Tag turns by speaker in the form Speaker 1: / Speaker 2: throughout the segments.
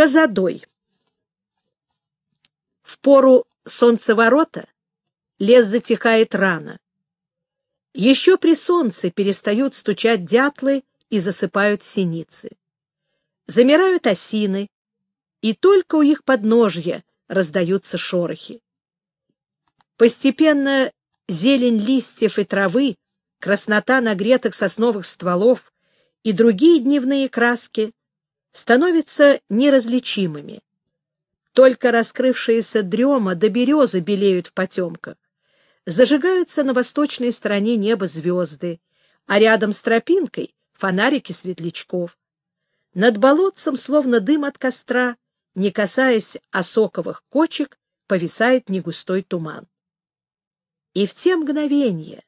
Speaker 1: Козадой. В пору солнцеворота лес затихает рано. Еще при солнце перестают стучать дятлы и засыпают синицы. Замирают осины, и только у их подножья раздаются шорохи. Постепенно зелень листьев и травы, краснота нагретых сосновых стволов и другие дневные краски становятся неразличимыми. Только раскрывшиеся дрема до березы белеют в потемках. Зажигаются на восточной стороне неба звезды, а рядом с тропинкой — фонарики светлячков. Над болотцем, словно дым от костра, не касаясь осоковых кочек, повисает негустой туман. И в те мгновения,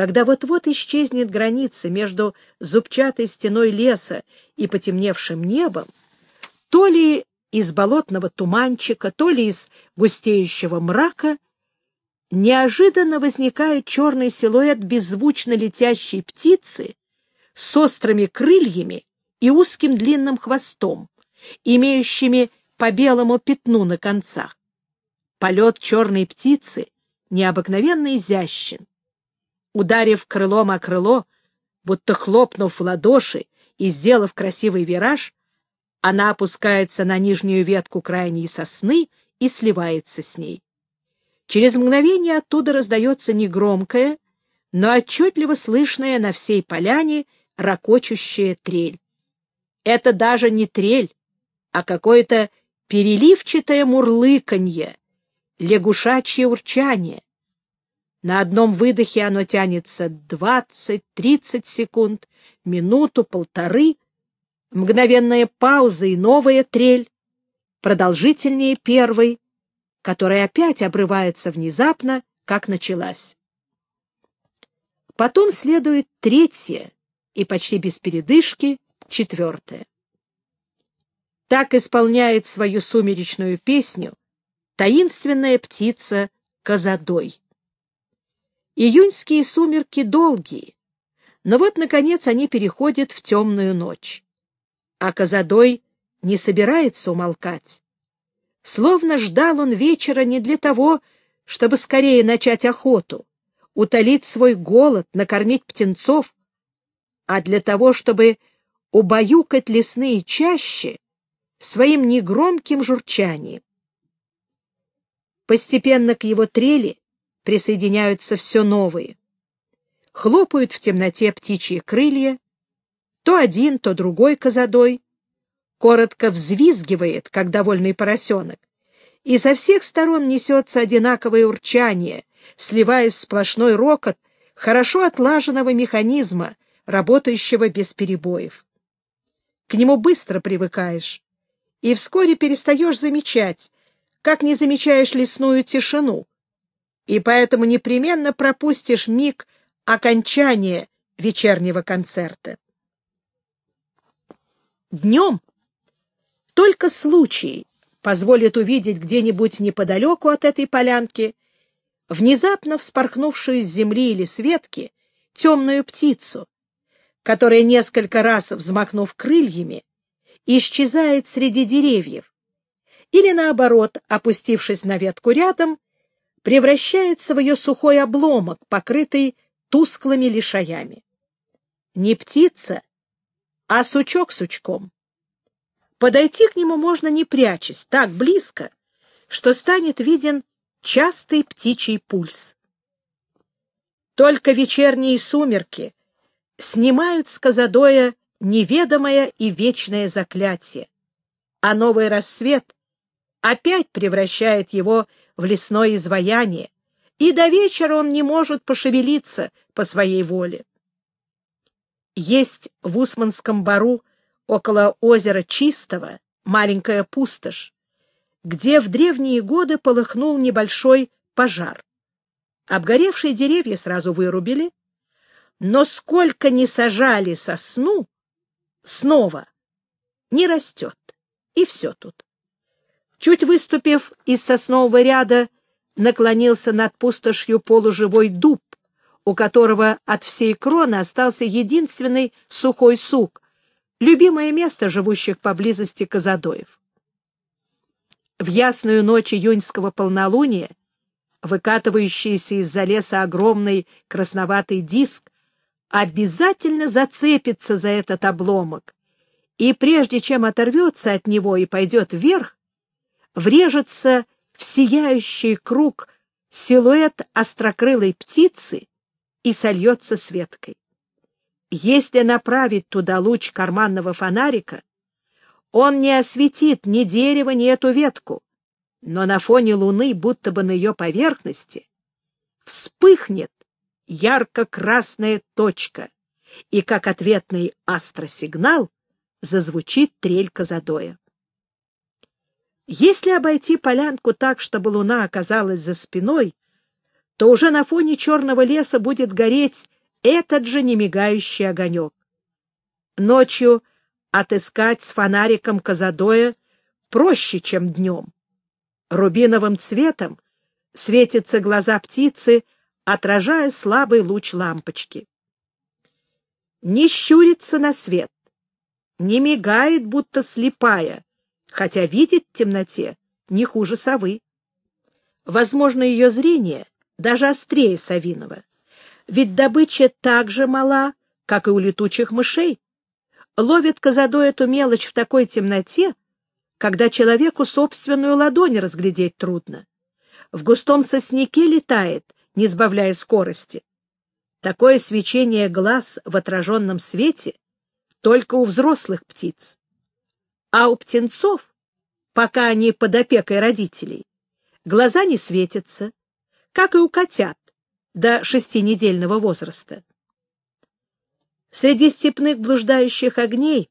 Speaker 1: когда вот-вот исчезнет граница между зубчатой стеной леса и потемневшим небом, то ли из болотного туманчика, то ли из густеющего мрака, неожиданно возникает черный силуэт беззвучно летящей птицы с острыми крыльями и узким длинным хвостом, имеющими по белому пятну на концах. Полет черной птицы необыкновенно изящен. Ударив крылом о крыло, будто хлопнув в ладоши и сделав красивый вираж, она опускается на нижнюю ветку крайней сосны и сливается с ней. Через мгновение оттуда раздается негромкая, но отчетливо слышная на всей поляне ракочущая трель. Это даже не трель, а какое-то переливчатое мурлыканье, лягушачье урчание. На одном выдохе оно тянется двадцать-тридцать секунд, минуту, полторы, мгновенная пауза и новая трель, продолжительнее первой, которая опять обрывается внезапно, как началась. Потом следует третья и почти без передышки четвертая. Так исполняет свою сумеречную песню таинственная птица Казадой. Июньские сумерки долгие, но вот, наконец, они переходят в темную ночь. А Казадой не собирается умолкать. Словно ждал он вечера не для того, чтобы скорее начать охоту, утолить свой голод, накормить птенцов, а для того, чтобы убаюкать лесные чаще своим негромким журчанием. Постепенно к его трели присоединяются все новые. Хлопают в темноте птичьи крылья, то один, то другой козадой, коротко взвизгивает, как довольный поросенок, и со всех сторон несется одинаковое урчание, сливаясь в сплошной рокот хорошо отлаженного механизма, работающего без перебоев. К нему быстро привыкаешь, и вскоре перестаешь замечать, как не замечаешь лесную тишину, и поэтому непременно пропустишь миг окончания вечернего концерта. Днем только случай позволит увидеть где-нибудь неподалеку от этой полянки внезапно вспорхнувшую с земли или с ветки темную птицу, которая, несколько раз взмахнув крыльями, исчезает среди деревьев, или, наоборот, опустившись на ветку рядом, превращается в ее сухой обломок, покрытый тусклыми лишаями. Не птица, а сучок сучком. Подойти к нему можно не прячась, так близко, что станет виден частый птичий пульс. Только вечерние сумерки снимают с Казадоя неведомое и вечное заклятие, а новый рассвет опять превращает его в лесное изваяние, и до вечера он не может пошевелиться по своей воле. Есть в Усманском бару около озера Чистого маленькая пустошь, где в древние годы полыхнул небольшой пожар. Обгоревшие деревья сразу вырубили, но сколько ни сажали сосну, снова не растет, и все тут. Чуть выступив из соснового ряда, наклонился над пустошью полуживой дуб, у которого от всей кроны остался единственный сухой сук, любимое место живущих поблизости казадоев. В ясную ночь июньского полнолуния выкатывающийся из-за леса огромный красноватый диск обязательно зацепится за этот обломок, и прежде чем оторвется от него и пойдет вверх, врежется в сияющий круг силуэт острокрылой птицы и сольется с веткой. Если направить туда луч карманного фонарика, он не осветит ни дерево, ни эту ветку, но на фоне луны, будто бы на ее поверхности, вспыхнет ярко-красная точка, и как ответный астросигнал зазвучит трель Казадоя. Если обойти полянку так, чтобы луна оказалась за спиной, то уже на фоне черного леса будет гореть этот же немигающий огонек. Ночью отыскать с фонариком Казадоя проще, чем днем. Рубиновым цветом светятся глаза птицы, отражая слабый луч лампочки. Не щурится на свет, не мигает, будто слепая, хотя видит в темноте не хуже совы. Возможно, ее зрение даже острее совиного, ведь добыча так же мала, как и у летучих мышей. Ловит козадой эту мелочь в такой темноте, когда человеку собственную ладонь разглядеть трудно. В густом сосняке летает, не сбавляя скорости. Такое свечение глаз в отраженном свете только у взрослых птиц. А у птенцов, пока они под опекой родителей, глаза не светятся, как и у котят до шестинедельного возраста. Среди степных блуждающих огней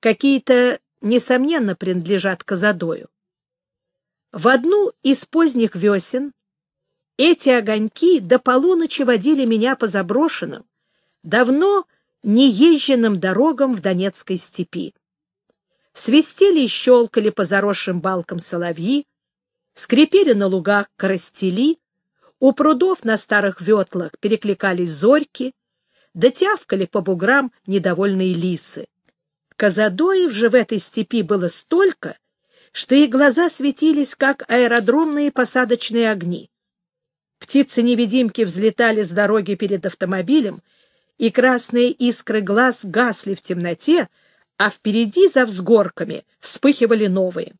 Speaker 1: какие-то, несомненно, принадлежат Казадою. В одну из поздних весен эти огоньки до полуночи водили меня по заброшенным, давно неезженным дорогам в Донецкой степи свистели и щелкали по заросшим балкам соловьи, скрипели на лугах коростели, у прудов на старых ветлах перекликались зорьки, дотявкали по буграм недовольные лисы. Казадоев же в этой степи было столько, что их глаза светились, как аэродромные посадочные огни. Птицы-невидимки взлетали с дороги перед автомобилем, и красные искры глаз гасли в темноте, а впереди за взгорками вспыхивали новые.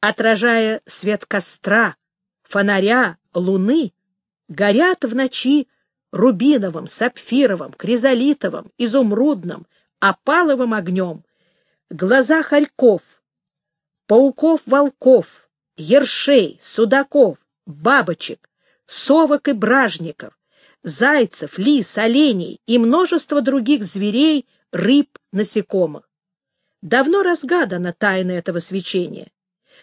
Speaker 1: Отражая свет костра, фонаря, луны, горят в ночи рубиновым, сапфировым, кризолитовым, изумрудным, опаловым огнем глаза хорьков, пауков-волков, ершей, судаков, бабочек, совок и бражников, зайцев, лис, оленей и множество других зверей, рыб, насекомых. Давно разгадана тайна этого свечения.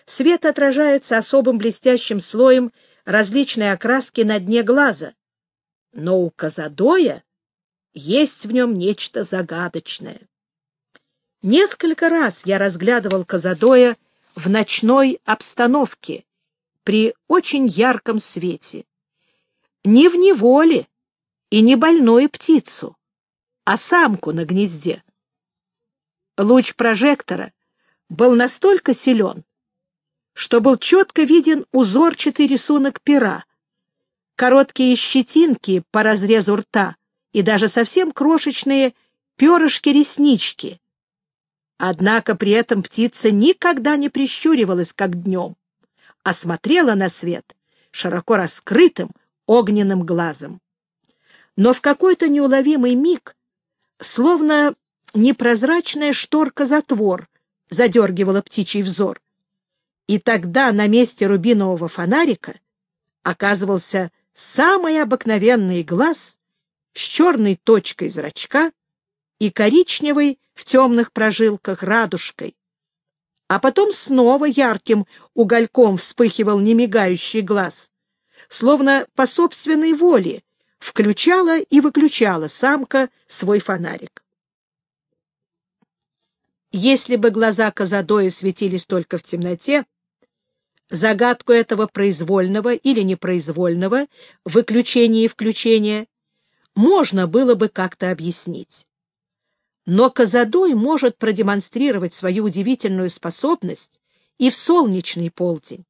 Speaker 1: Свет отражается особым блестящим слоем различной окраски на дне глаза. Но у Казадоя есть в нем нечто загадочное. Несколько раз я разглядывал Казадоя в ночной обстановке при очень ярком свете. Не в неволе и не больную птицу, а самку на гнезде. Луч прожектора был настолько силен, что был четко виден узорчатый рисунок пера, короткие щетинки по разрезу рта и даже совсем крошечные перышки-реснички. Однако при этом птица никогда не прищуривалась, как днем, а смотрела на свет широко раскрытым огненным глазом. Но в какой-то неуловимый миг Словно непрозрачная шторка-затвор задергивала птичий взор. И тогда на месте рубинового фонарика оказывался самый обыкновенный глаз с черной точкой зрачка и коричневой в темных прожилках радужкой. А потом снова ярким угольком вспыхивал немигающий глаз, словно по собственной воле включала и выключала самка свой фонарик. Если бы глаза Казадоя светились только в темноте, загадку этого произвольного или непроизвольного выключения и включения можно было бы как-то объяснить. Но Казадой может продемонстрировать свою удивительную способность и в солнечный полдень.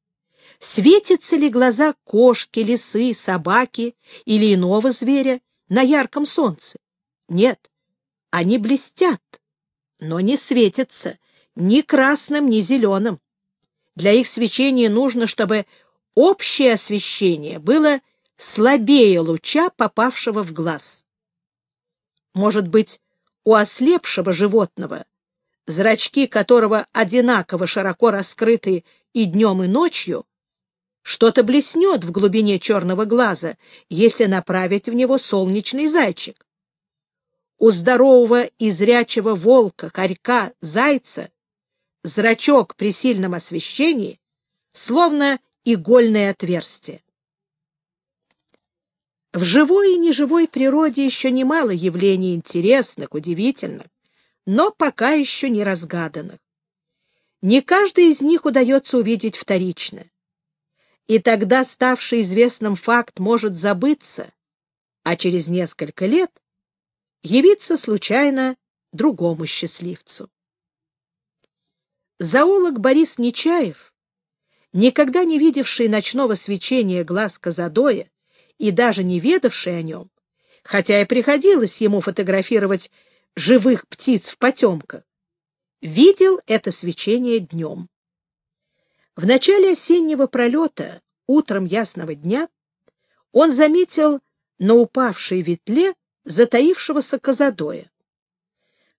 Speaker 1: Светятся ли глаза кошки, лисы, собаки или иного зверя на ярком солнце? Нет, они блестят, но не светятся ни красным, ни зеленым. Для их свечения нужно, чтобы общее освещение было слабее луча, попавшего в глаз. Может быть, у ослепшего животного, зрачки которого одинаково широко раскрыты и днем, и ночью, что-то блеснет в глубине черного глаза, если направить в него солнечный зайчик. У здорового и зрячего волка, хорька, зайца зрачок при сильном освещении словно игольное отверстие. В живой и неживой природе еще немало явлений интересных, удивительных, но пока еще не разгаданных. Не каждый из них удается увидеть вторично. И тогда ставший известным факт может забыться, а через несколько лет явиться случайно другому счастливцу. Зоолог Борис Нечаев, никогда не видевший ночного свечения глаз Казадоя, и даже не ведавший о нем, хотя и приходилось ему фотографировать живых птиц в потемках, видел это свечение днем. В начале осеннего пролета, утром ясного дня, он заметил на упавшей ветле затаившегося козадоя.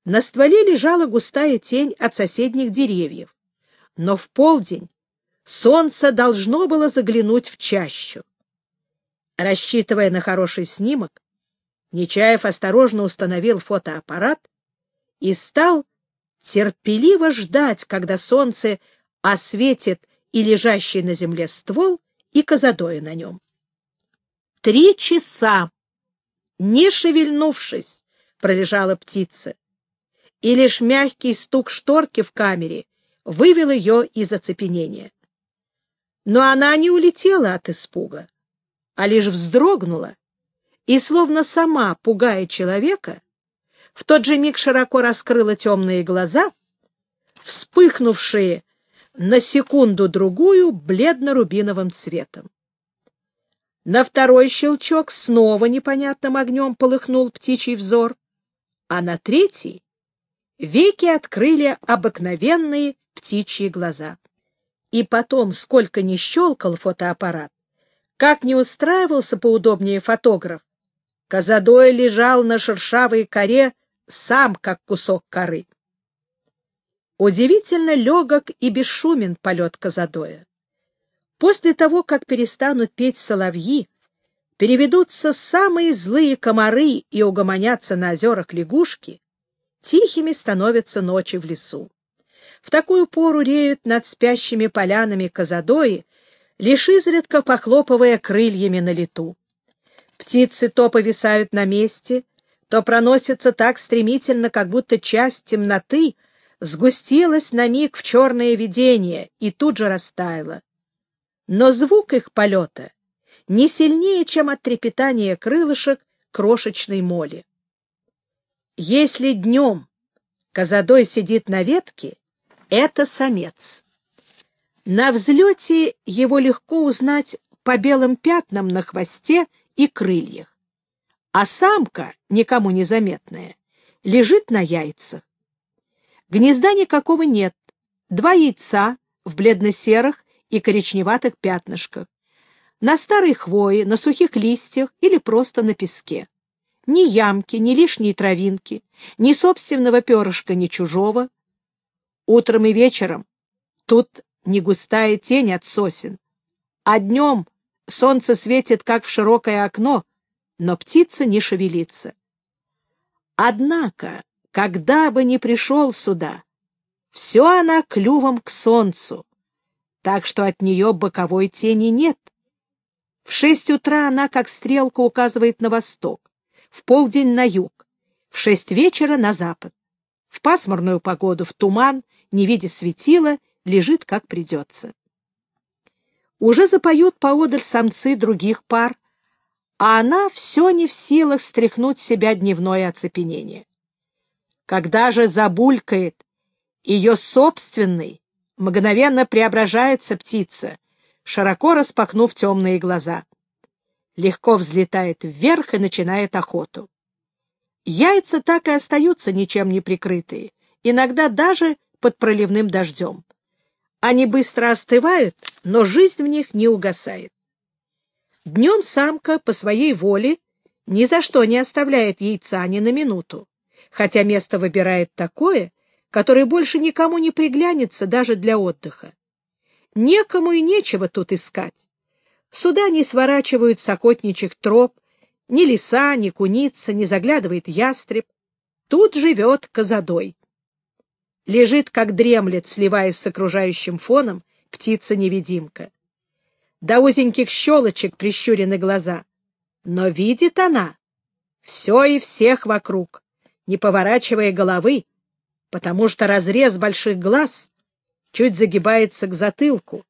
Speaker 1: На стволе лежала густая тень от соседних деревьев, но в полдень солнце должно было заглянуть в чащу. Рассчитывая на хороший снимок, Нечаев осторожно установил фотоаппарат и стал терпеливо ждать, когда солнце осветит и лежащий на земле ствол, и козадоя на нем. Три часа, не шевельнувшись, пролежала птица, и лишь мягкий стук шторки в камере вывел ее из оцепенения. Но она не улетела от испуга а лишь вздрогнула и, словно сама пугая человека, в тот же миг широко раскрыла темные глаза, вспыхнувшие на секунду-другую бледно-рубиновым цветом. На второй щелчок снова непонятным огнем полыхнул птичий взор, а на третий веки открыли обыкновенные птичьи глаза. И потом, сколько ни щелкал фотоаппарат, как не устраивался поудобнее фотограф, Казадой лежал на шершавой коре сам, как кусок коры. Удивительно легок и бесшумен полет Казадоя. После того, как перестанут петь соловьи, переведутся самые злые комары и угомонятся на озерах лягушки, тихими становятся ночи в лесу. В такую пору реют над спящими полянами Казадои лишь изредка похлопывая крыльями на лету. Птицы то повисают на месте, то проносятся так стремительно, как будто часть темноты сгустилась на миг в черное видение и тут же растаяла. Но звук их полета не сильнее, чем от трепетания крылышек крошечной моли. Если днем козадой сидит на ветке, это самец. На взлете его легко узнать по белым пятнам на хвосте и крыльях. А самка, никому не заметная, лежит на яйцах. Гнезда никакого нет, два яйца в бледно-серых и коричневатых пятнышках, на старой хвое, на сухих листьях или просто на песке. Ни ямки, ни лишней травинки, ни собственного перышка, ни чужого. Утром и вечером тут не густая тень от сосен, а днем солнце светит, как в широкое окно, но птица не шевелится. Однако, когда бы ни пришел сюда, все она клювом к солнцу, так что от нее боковой тени нет. В шесть утра она, как стрелка, указывает на восток, в полдень на юг, в шесть вечера на запад, в пасмурную погоду, в туман, не видя светила, лежит как придется. Уже запоют поодаль самцы других пар, а она все не в силах стряхнуть себя дневное оцепенение. Когда же забулькает ее собственный, мгновенно преображается птица, широко распахнув темные глаза. Легко взлетает вверх и начинает охоту. Яйца так и остаются ничем не прикрытые, иногда даже под проливным дождем. Они быстро остывают, но жизнь в них не угасает. Днем самка по своей воле ни за что не оставляет яйца ни на минуту, хотя место выбирает такое, которое больше никому не приглянется даже для отдыха. Некому и нечего тут искать. Сюда не сворачивают с охотничьих троп, ни лиса, ни куница, не заглядывает ястреб. Тут живет козадой. Лежит, как дремлет, сливаясь с окружающим фоном, птица-невидимка. До узеньких щелочек прищурены глаза. Но видит она все и всех вокруг, не поворачивая головы, потому что разрез больших глаз чуть загибается к затылку,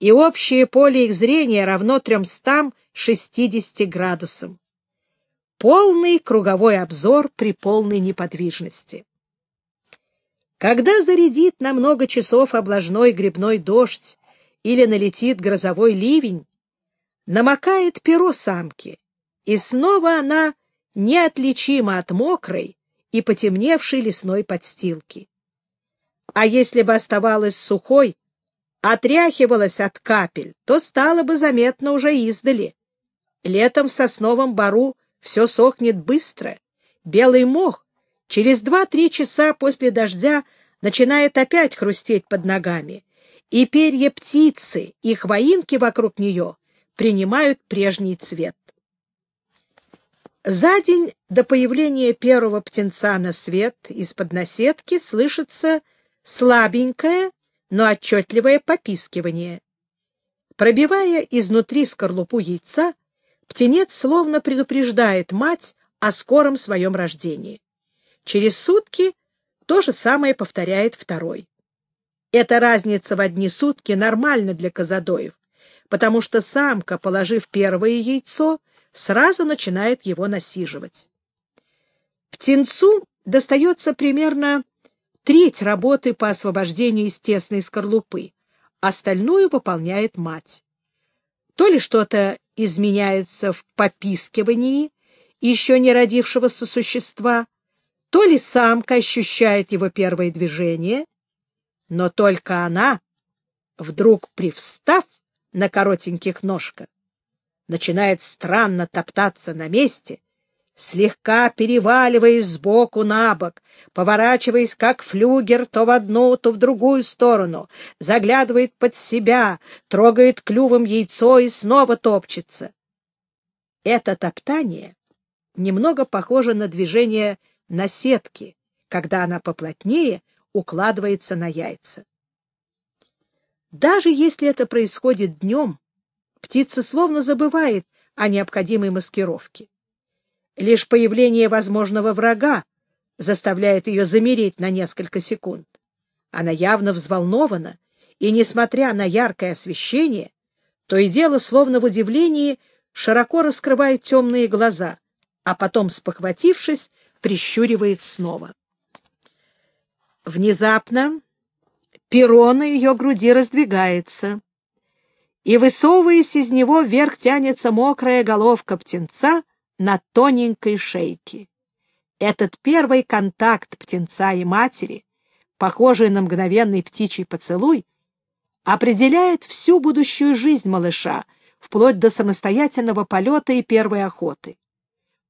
Speaker 1: и общее поле их зрения равно 360 градусам. Полный круговой обзор при полной неподвижности. Когда зарядит на много часов облажной грибной дождь или налетит грозовой ливень, намокает перо самки, и снова она неотличима от мокрой и потемневшей лесной подстилки. А если бы оставалась сухой, отряхивалась от капель, то стало бы заметно уже издали. Летом в сосновом бару все сохнет быстро. Белый мох через два-три часа после дождя начинает опять хрустеть под ногами, и перья птицы и хвоинки вокруг нее принимают прежний цвет. За день до появления первого птенца на свет из-под наседки слышится слабенькое, но отчетливое попискивание. Пробивая изнутри скорлупу яйца, птенец словно предупреждает мать о скором своем рождении. Через сутки то же самое повторяет второй. Эта разница в одни сутки нормальна для козадоев, потому что самка, положив первое яйцо, сразу начинает его насиживать. Птенцу достается примерно треть работы по освобождению из тесной скорлупы, остальную выполняет мать. То ли что-то изменяется в попискивании еще не родившегося существа, то ли самка ощущает его первое движение, но только она, вдруг привстав на коротеньких ножках, начинает странно топтаться на месте, слегка переваливаясь сбоку на бок, поворачиваясь как флюгер то в одну, то в другую сторону, заглядывает под себя, трогает клювом яйцо и снова топчется. Это топтание немного похоже на движение на сетке, когда она поплотнее укладывается на яйца. Даже если это происходит днем, птица словно забывает о необходимой маскировке. Лишь появление возможного врага заставляет ее замереть на несколько секунд. Она явно взволнована, и, несмотря на яркое освещение, то и дело, словно в удивлении, широко раскрывает темные глаза, а потом, спохватившись, прищуривает снова. Внезапно перо на ее груди раздвигается, и, высовываясь из него, вверх тянется мокрая головка птенца на тоненькой шейке. Этот первый контакт птенца и матери, похожий на мгновенный птичий поцелуй, определяет всю будущую жизнь малыша, вплоть до самостоятельного полета и первой охоты.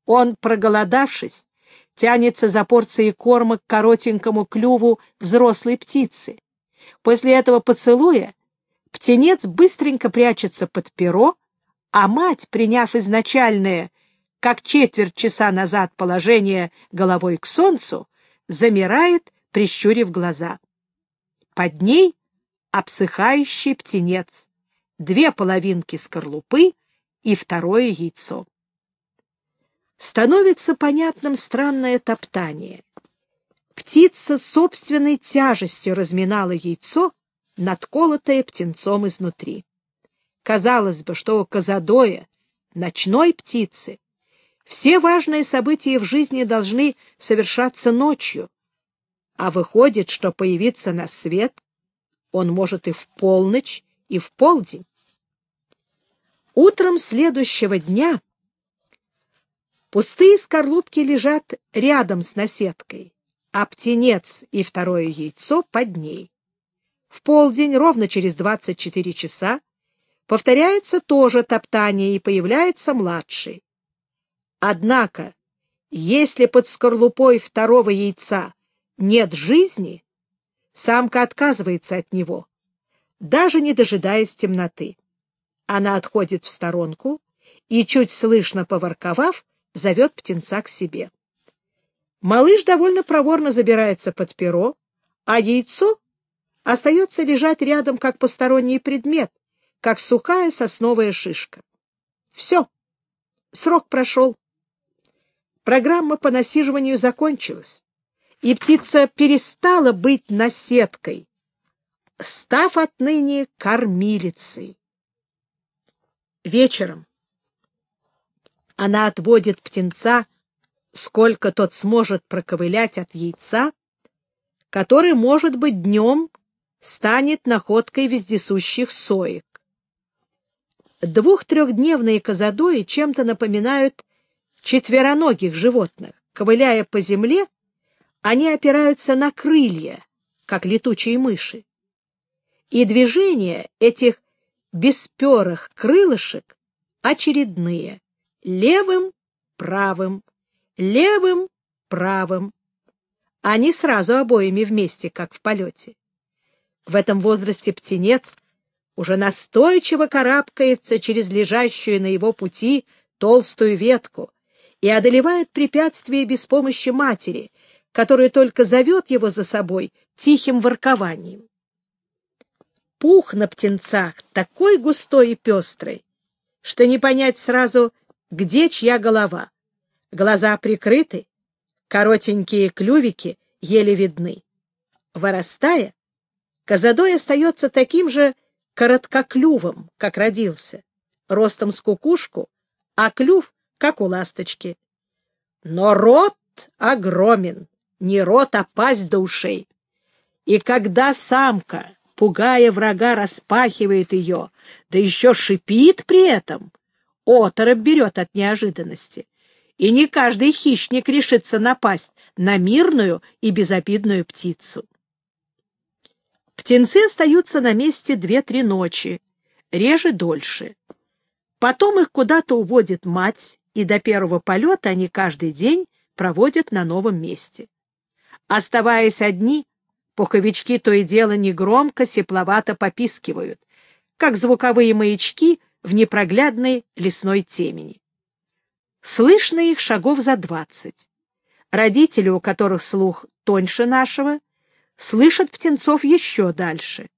Speaker 1: Он, проголодавшись, тянется за порцией корма к коротенькому клюву взрослой птицы. После этого поцелуя птенец быстренько прячется под перо, а мать, приняв изначальное, как четверть часа назад положение головой к солнцу, замирает, прищурив глаза. Под ней обсыхающий птенец, две половинки скорлупы и второе яйцо становится понятным странное топтание. Птица собственной тяжестью разминала яйцо, надколотое птенцом изнутри. Казалось бы, что у Казадоя, ночной птицы, все важные события в жизни должны совершаться ночью, а выходит, что появиться на свет он может и в полночь, и в полдень. Утром следующего дня пустые скорлупки лежат рядом с наседкой, а птенец и второе яйцо под ней. В полдень, ровно через 24 часа, повторяется тоже топтание, и появляется младший. Однако, если под скорлупой второго яйца нет жизни, самка отказывается от него, даже не дожидаясь темноты. Она отходит в сторонку и, чуть слышно поворковав, зовет птенца к себе. Малыш довольно проворно забирается под перо, а яйцо остается лежать рядом как посторонний предмет, как сухая сосновая шишка. Все, срок прошел. Программа по насиживанию закончилась, и птица перестала быть наседкой, став отныне кормилицей. Вечером она отводит птенца, сколько тот сможет проковылять от яйца, который, может быть, днем станет находкой вездесущих соек. Двух-трехдневные козадои чем-то напоминают четвероногих животных. Ковыляя по земле, они опираются на крылья, как летучие мыши. И движения этих бесперых крылышек очередные — левым, правым, левым, правым. Они сразу обоими вместе, как в полете. В этом возрасте птенец уже настойчиво карабкается через лежащую на его пути толстую ветку и одолевает препятствие без помощи матери, которая только зовет его за собой тихим воркованием. Пух на птенцах такой густой и пестрый, что не понять сразу, где чья голова. Глаза прикрыты, коротенькие клювики еле видны. Вырастая, Казадой остается таким же короткоклювым, как родился, ростом с кукушку, а клюв, как у ласточки. Но рот огромен, не рот, а пасть до ушей. И когда самка, пугая врага, распахивает ее, да еще шипит при этом, оторопь берет от неожиданности. И не каждый хищник решится напасть на мирную и безобидную птицу. Птенцы остаются на месте две-три ночи, реже дольше. Потом их куда-то уводит мать, и до первого полета они каждый день проводят на новом месте. Оставаясь одни, пуховички то и дело негромко, сепловато попискивают, как звуковые маячки в непроглядной лесной темени. Слышно их шагов за двадцать. Родители, у которых слух тоньше нашего, слышат птенцов еще дальше.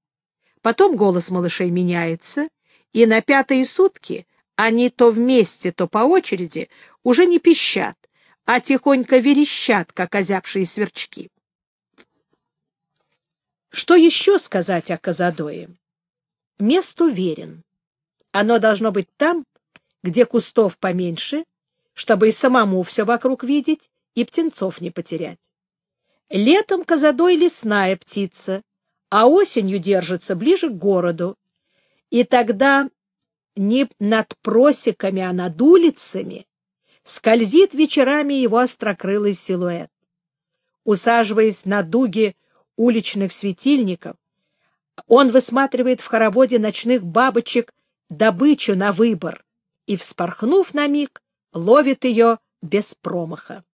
Speaker 1: Потом голос малышей меняется, и на пятые сутки они то вместе, то по очереди уже не пищат, а тихонько верещат, как озябшие сверчки. Что еще сказать о Казадое? Мест уверен. Оно должно быть там, где кустов поменьше, чтобы и самому все вокруг видеть, и птенцов не потерять. Летом козадой лесная птица, а осенью держится ближе к городу. И тогда не над просеками, а над улицами скользит вечерами его острокрылый силуэт. Усаживаясь на дуги уличных светильников, он высматривает в хороводе ночных бабочек добычу на выбор и, вспорхнув на миг, ловит ее без промаха.